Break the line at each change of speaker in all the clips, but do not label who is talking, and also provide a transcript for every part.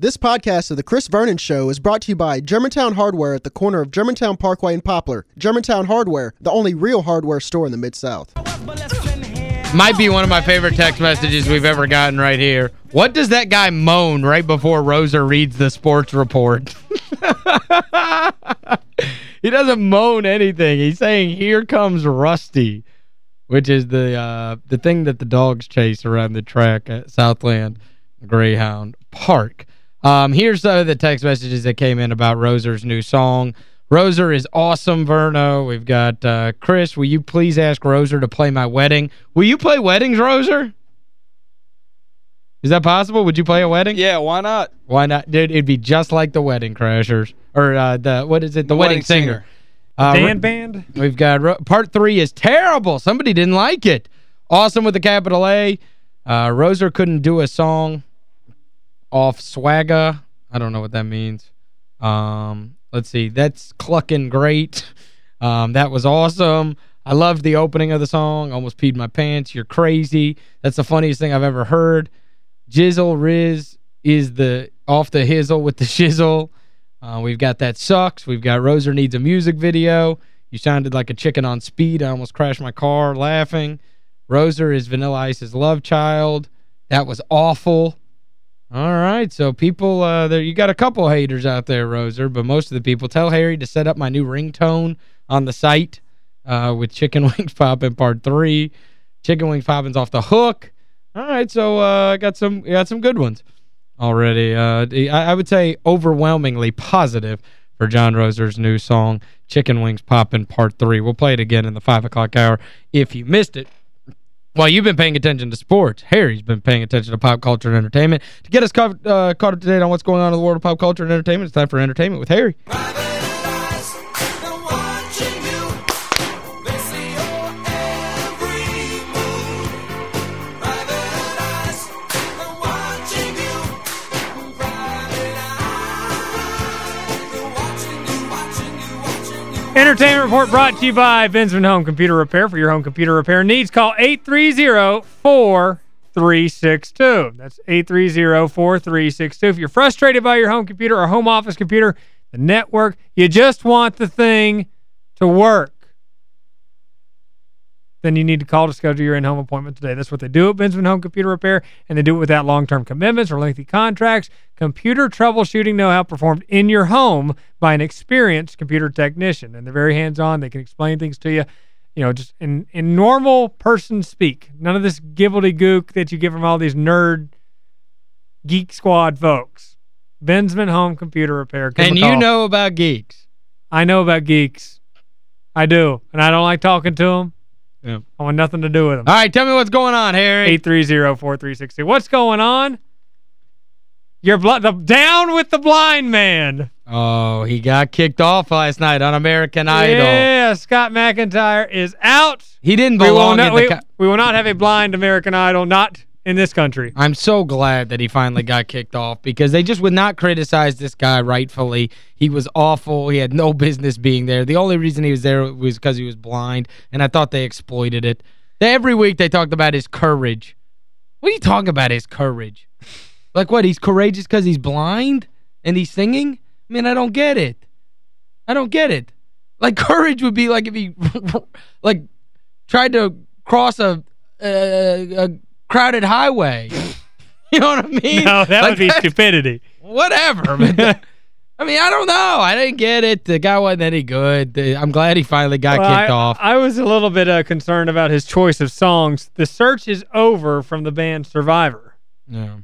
This podcast of The Chris Vernon Show is brought to you by Germantown Hardware at the corner of Germantown Parkway and Poplar. Germantown Hardware, the only real hardware store in the Mid-South.
Might be one of my favorite text messages we've ever gotten right here. What does that guy moan right before Roser reads the sports report? he doesn't moan anything. He's saying, here comes Rusty, which is the uh, the thing that the dogs chase around the track at Southland Greyhound Park. Um, here's some of the text messages that came in about Roser's new song. Roser is awesome, Verno. We've got uh, Chris, will you please ask Roser to play my wedding? Will you play weddings, Roser? Is that possible? Would you play a wedding?
Yeah, why not?
Why not? Dude, it'd be just like the Wedding Crashers. Or uh, the, what is it? The,
The
Wedding,
Wedding
Singer.
Singer.
Uh,
Dan Band?
We've got part three is terrible. Somebody didn't like it. Awesome with the capital A. Uh, Roser couldn't do a song off Swagga. I don't know what that means. Um, let's see. That's clucking great. Um, that was awesome. I loved the opening of the song. Almost peed my pants. You're crazy. That's the funniest thing I've ever heard. Jizzle Riz is the off the hizzle with the shizzle. Uh, we've got That Sucks. We've got Roser Needs a Music Video. You sounded like a chicken on speed. I almost crashed my car laughing. Roser is Vanilla Ice's love child. That was awful. All right, so people, uh, there you got a couple haters out there, Roser, but most of the people, tell Harry to set up my new ringtone on the site uh, with Chicken Wings Poppin' Part 3. Chicken Wings Poppin's off the hook. All right, so uh, I got some got some good ones already. Uh, I, I would say overwhelmingly positive for John Roser's new song, Chicken Wings Poppin' Part 3. We'll play it again in the 5 o'clock hour if you missed it. Well, you've been paying attention to sports. Harry's been paying attention to pop culture and entertainment. To get us caught, uh, caught up to date on what's going on in the world of pop culture and entertainment, it's time for Entertainment with Harry.
Entertainment Report brought to you by Bensman Home Computer Repair. For your home computer repair needs, call 830-4362. That's 830-4362. If you're frustrated by your home computer or home office computer, the network, you just want the thing to work, then you need to call to schedule your in-home appointment today. That's what they do at Bensman Home Computer Repair, and they do it without long-term commitments or lengthy contracts. Computer troubleshooting know-how performed in your home by an experienced computer technician. And they're very hands-on. They can explain things to you, you know, just in, in normal person speak. None of this gibbledy-gook that you get from all these nerd geek squad folks. Bensman Home Computer Repair. Give
And you know about geeks.
I know about geeks. I do. And I don't like talking to them. I want nothing to do with them.
All right, tell me what's going on, Harry.
830-4362. What's going on? You're the down with the blind man.
Oh, he got kicked off last night on American Idol.
Yeah, Scott McIntyre is out.
He didn't
We will,
belong
not, we, we will not have a blind American Idol, not in this country.
I'm so glad that he finally got kicked off because they just would not criticize this guy rightfully. He was awful. He had no business being there. The only reason he was there was because he was blind, and I thought they exploited it. Every week they talked about his courage. What are you talking about, his courage? Like what, he's courageous because he's blind and he's singing? I mean, I don't get it. I don't get it. Like, courage would be like if he, like, tried to cross a, a, a crowded highway. You know what I mean?
No, that
Like,
would be stupidity.
Whatever. but I mean, I don't know. I didn't get it. The guy wasn't any good. I'm glad he finally got
Well,
kicked
I,
off.
I was a little bit uh, concerned about his choice of songs. The search is over from the band Survivor.
yeah.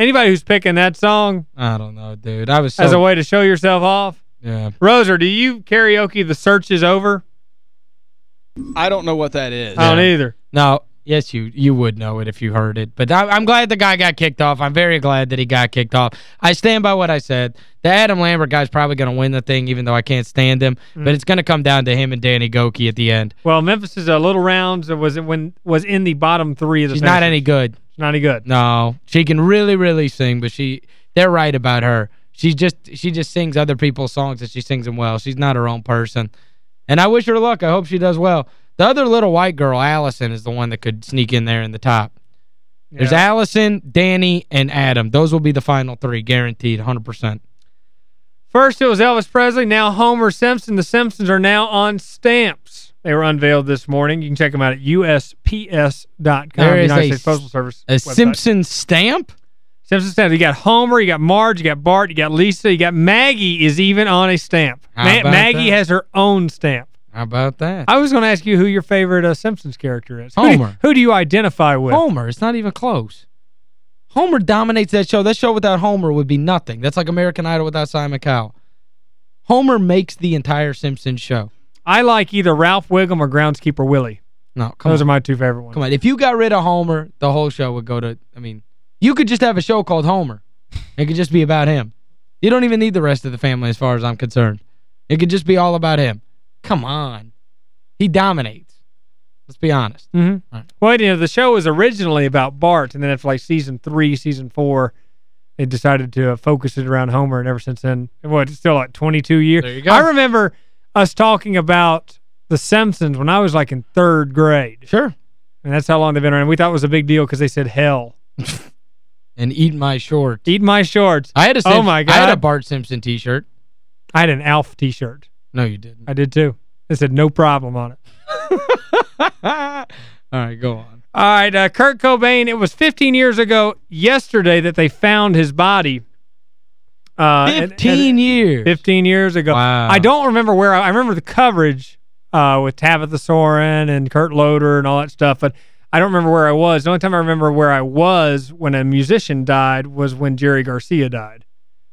Anybody who's picking that song
I don't know, dude. I was so...
as a way to show yourself off,
yeah.
Roser, do you karaoke The Search is Over?
I don't know what that is.
I don't
Yeah.
either.
No, yes, you you would know it if you heard it. But I, I'm glad the guy got kicked off. I'm very glad that he got kicked off. I stand by what I said. The Adam Lambert guy's probably going to win the thing, even though I can't stand him.
Mm.
But it's going to come down to him and Danny Gokey at the end.
Well, Memphis is a little rounds was it when was in the bottom three of the
She's not any good.
She's not any good.
No, she can really, really sing, but she they're right about her. She just she just sings other people's songs and she sings them well. She's not her own person. And I wish her luck. I hope she does well. The other little white girl, Allison, is the one that could sneak in there in the top. There's Allison, Danny, and Adam. Those will be the final three, guaranteed, 100%.
First, it was Elvis Presley. Now Homer Simpson. The Simpsons are now on stamps. They were unveiled this morning. You can check them out at USPS.com,
There is
United
a
States Postal Service
A
website.
Simpson stamp?
Simpson stamp. You got Homer, you got Marge, you got Bart, you got Lisa, you got Maggie is even on a stamp. Ma- Maggie
that?
has her own stamp.
How about that?
I was going to ask you who your favorite uh, Simpsons character is. Who do-
Homer.
Who do, you identify with?
Homer. It's not even close. Homer dominates that show. That show without Homer would be nothing. That's like American Idol without Simon Cowell. Homer makes the entire Simpsons show.
I like either Ralph Wiggum or Groundskeeper Willie.
No, come
Those
on.
are my two favorite ones.
Come on. If you got rid of Homer, the whole show would go to, I mean, you could just have a show called Homer. It could just be about him. You don't even need the rest of the family as far as I'm concerned. It could just be all about him. Come on. He dominates. Let's be honest.
Mm -hmm.
Right.
Well, you know, the show was originally about Bart, and then after like season three, season four, they decided to uh, focus it around Homer, and ever since then, what, it's still like 22 years?
There you go.
I remember us talking about The Simpsons when I was like in third grade,
Sure.
and that's how long they've been around. We thought it was a big deal because they said hell.
And eat my shorts.
Eat my shorts.
I had a
Oh, my
I had a Bart Simpson t-shirt.
I had an Alf t-shirt.
No, you didn't.
I did too. It said no problem on it.
All right, go on.
All right, uh, Kurt Cobain, it was 15 years ago yesterday that they found his body. Uh, and-
15
and-
years.
15 years ago.
Wow.
I don't remember where. I, I remember the coverage uh, with Tabitha Soren and Kurt Loder and all that stuff, but I don't remember where I was. The only time I remember where I was when a musician died was when Jerry Garcia died.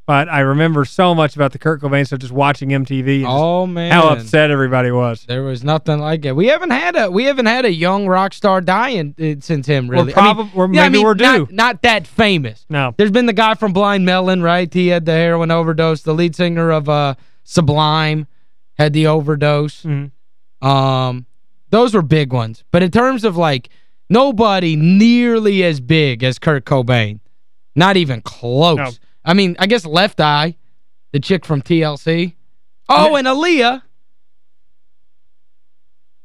But I remember so much about the Kurt Cobain stuff just watching MTV and
Oh, man.
how upset everybody was.
There was nothing like it. We haven't had a we haven't had a young rock star die in, uh, since him really.
We're
I mean, yeah, I mean,
we're
not-
due.
Not, that famous.
No.
There's been the guy from Blind Melon, right? He had the heroin overdose. The lead singer of uh Sublime had the overdose.
Mhm.
Um those were big ones. But in terms of like nobody nearly as big as Kurt Cobain. Not even close.
No.
I mean, I guess Left Eye, the chick from TLC. Oh, and Aaliyah.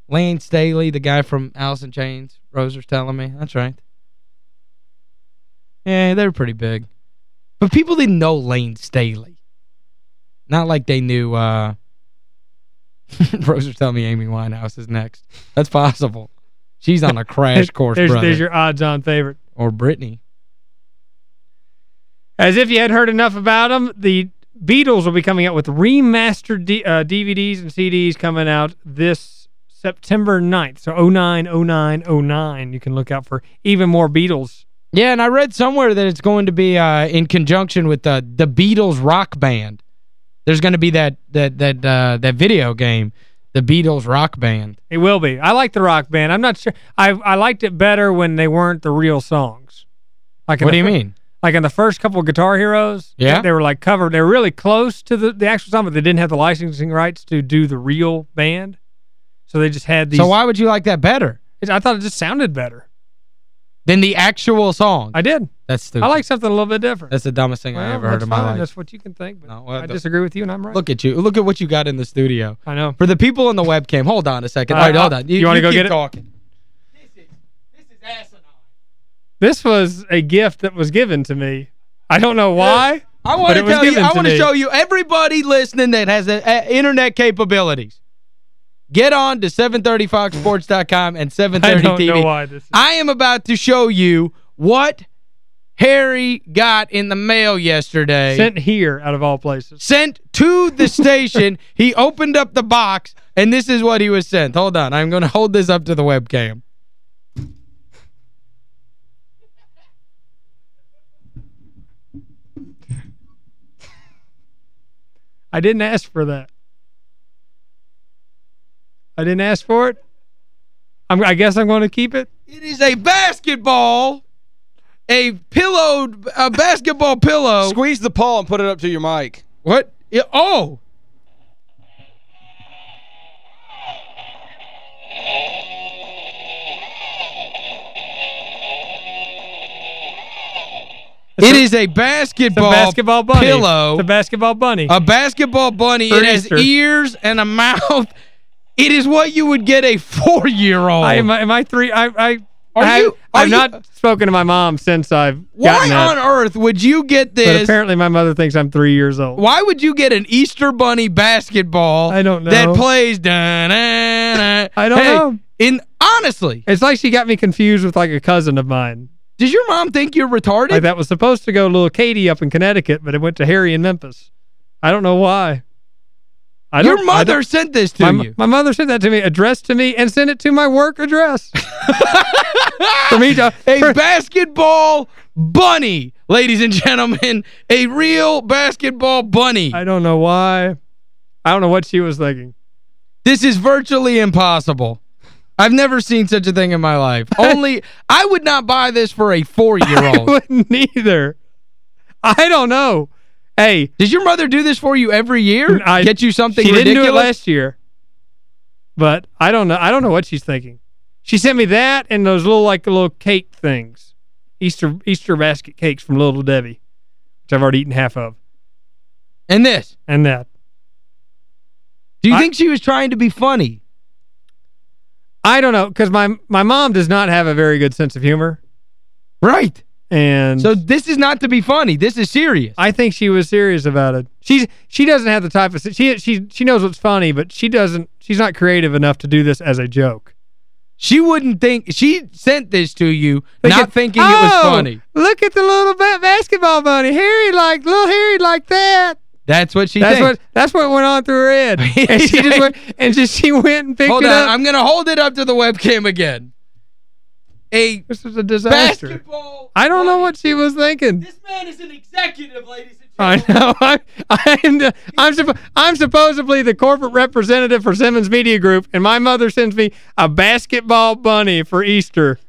Layne Staley, the guy from Alice in Chains. Rose was telling me. That's right. Yeah, they're pretty big. But people didn't know Layne Staley. Not like they knew uh Rose was telling me Amy Winehouse is next. That's possible. She's on a crash course,
there's,
brother.
there's your odds-on favorite.
or Britney.
As if you hadn't heard enough about them, the Beatles will be coming out with remastered D uh, DVDs and CDs coming out this September 9th. So 09, 09, 09. You can look out for even more Beatles.
Yeah, and I read somewhere that it's going to be uh, in conjunction with the the Beatles rock band. There's going to be that that that uh, that video game, the Beatles rock band.
It will be. I like the rock band. I'm not sure. I I liked it better when they weren't the real songs. Like
What do you mean?
Like in the first couple of Guitar Heroes,
Yeah.
they were like covered. They were really close to the, the actual song, but they didn't have the licensing rights to do the real band. So they just had these.
So why would you like that better
I thought it just sounded better.
than the actual song?
I did.
That's stupid.
I like something a little bit different.
That's the dumbest thing I ever heard in my
fine.
life.
That's what you can think, but
No, well,
I disagree with you, and I'm right.
Look at you. Look at what you got in the studio.
I know.
For the people in the webcam, hold on a second.
Uh,
All right, hold
uh,
on.
you wanna go
keep
get it?
talking. This is, this is asinine.
This was a gift that was given to me. I don't know why.
I want to tell you, I want to show you everybody listening that has a, a- internet capabilities. Get on to 730foxsports.com and 730
I don't
TV.
know why this is.
I am about to show you what Harry got in the mail yesterday.
Sent here, out of all places.
Sent to the station. he opened up the box, and this is what he was sent. Hold on. I'm going to hold this up to the webcam.
I didn't ask for that. I didn't ask for it. I'm, I guess I'm going to keep it.
It is a basketball, a pillowed, a basketball pillow.
Squeeze the paw and put it up to your mic.
What? Yeah, oh. It is a
It's a
basketball,
basketball bunny.
pillow,
It's a basketball bunny.
a basketball bunny.
For
it has ears and a mouth. It is what you would get a four-year-old.
Am, I- am I three? I, I
Are
I,
you- are
I've
you-
not spoken to my mom since I've
Why
that.
on earth would you get this?
But apparently my mother thinks I'm three years old.
Why would you get an Easter Bunny basketball
I don't know.
that plays da, na, na.
I don't
Hey,
know.
In honestly,
It's like she got me confused with like a cousin of mine.
Does your mom think you're retarded?
Like that was supposed to go little Katie up in Connecticut, but it went to Harry in Memphis. I don't know why. I
your mother sent this to
my,
you.
my mother sent that to me, addressed to me, and sent it to my work address. For me to...
a
for-
basketball bunny, ladies and gentlemen. A real basketball bunny.
I don't know why. I don't know what she was thinking.
This is virtually impossible. I've never seen such a thing in my life. Only, I would not buy this for a four-year-old.
I wouldn't either. I don't know. Hey,
Does your mother do this for you every year?
I-
Get you something
she
ridiculous?
didn't do it last year. But I don't know. I don't know what she's thinking. She sent me that and those little like little cake things. Easter Easter basket cakes from Little Debbie, which I've already eaten half of.
And this.
And that.
Do you
I-
think she was trying to be funny?
I don't know cuz my my mom does not have a very good sense of humor
Right.
and
So this is not to be funny. This is serious.
I think she was serious about it. She's she doesn't have the type of she she she knows what's funny, but she doesn't she's not creative enough to do this as a joke.
She wouldn't think, she sent this to you
Thinking,
not thinking it was
"Oh,
funny.
Look at the little ba basketball bunny. Harry like little Harry like that.
That's what she
That's
thinks.
what that's what went on through her head. and she just went and just she went and picked
Hold
it
on,
up.
I'm going to hold it up to the webcam again. A
this is a disaster.
basketball
I don't know what she was thinking.
This man is an executive, ladies and
I
gentlemen.
know. I, I'm the, I'm suppo- I'm supposedly the corporate representative for Simmons Media Group, and my mother sends me a basketball bunny for Easter.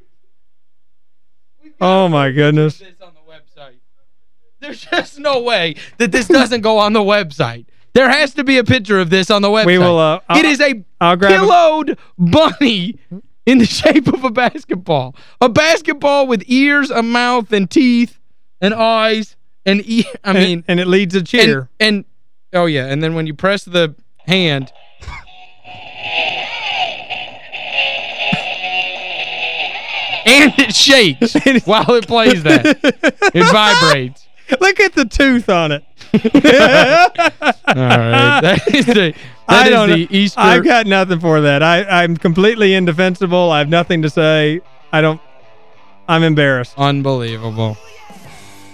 Oh my goodness.
of This on the website. There's just no way that this doesn't go on the website. There has to be a picture of this on the website.
We will, uh,
it is a
I'll grab a-
pillowed bunny in the shape of a basketball. A basketball with ears, a mouth, and teeth, and eyes, and e I
And-
mean...
and, it leads a cheer.
And, and oh yeah, and then when you press the hand and it shakes while it plays that. It vibrates.
Look at the tooth on it.
All right. That is the
I
don't is the Easter.
I've got nothing for that. I I'm completely indefensible. I have nothing to say. I don't I'm embarrassed.
unbelievable.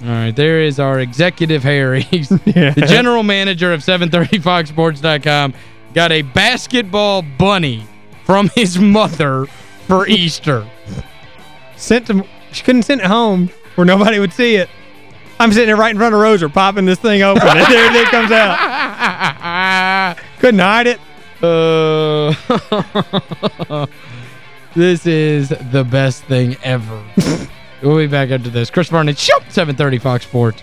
All right, there is our executive Harry.
Yeah.
the general manager of 730foxsports.com got a basketball bunny from his mother for Easter.
Sent to she couldn't send it home where nobody would see it. I'm sitting there right in front of Roser popping this thing open and there it comes out. Couldn't hide it.
Uh, this is the best thing ever. we'll be back after this. Chris Vernon, 730 Fox Sports.